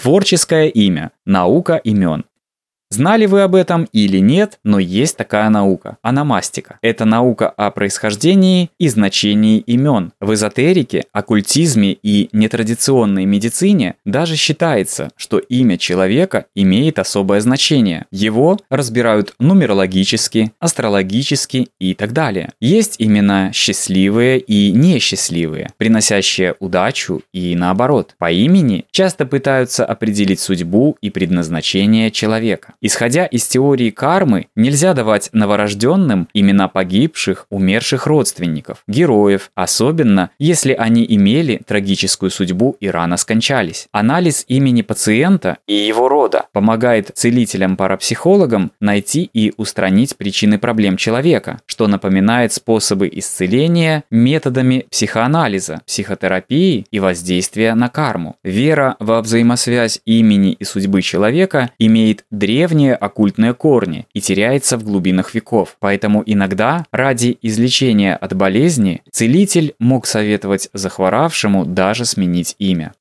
Творческое имя. Наука имен. Знали вы об этом или нет, но есть такая наука – аномастика. Это наука о происхождении и значении имен. В эзотерике, оккультизме и нетрадиционной медицине даже считается, что имя человека имеет особое значение. Его разбирают нумерологически, астрологически и так далее. Есть имена счастливые и несчастливые, приносящие удачу и наоборот. По имени часто пытаются определить судьбу и предназначение человека. Исходя из теории кармы, нельзя давать новорожденным имена погибших, умерших родственников, героев, особенно если они имели трагическую судьбу и рано скончались. Анализ имени пациента и его рода помогает целителям-парапсихологам найти и устранить причины проблем человека, что напоминает способы исцеления методами психоанализа, психотерапии и воздействия на карму. Вера во взаимосвязь имени и судьбы человека имеет древние древние оккультные корни и теряется в глубинах веков. Поэтому иногда ради излечения от болезни целитель мог советовать захворавшему даже сменить имя.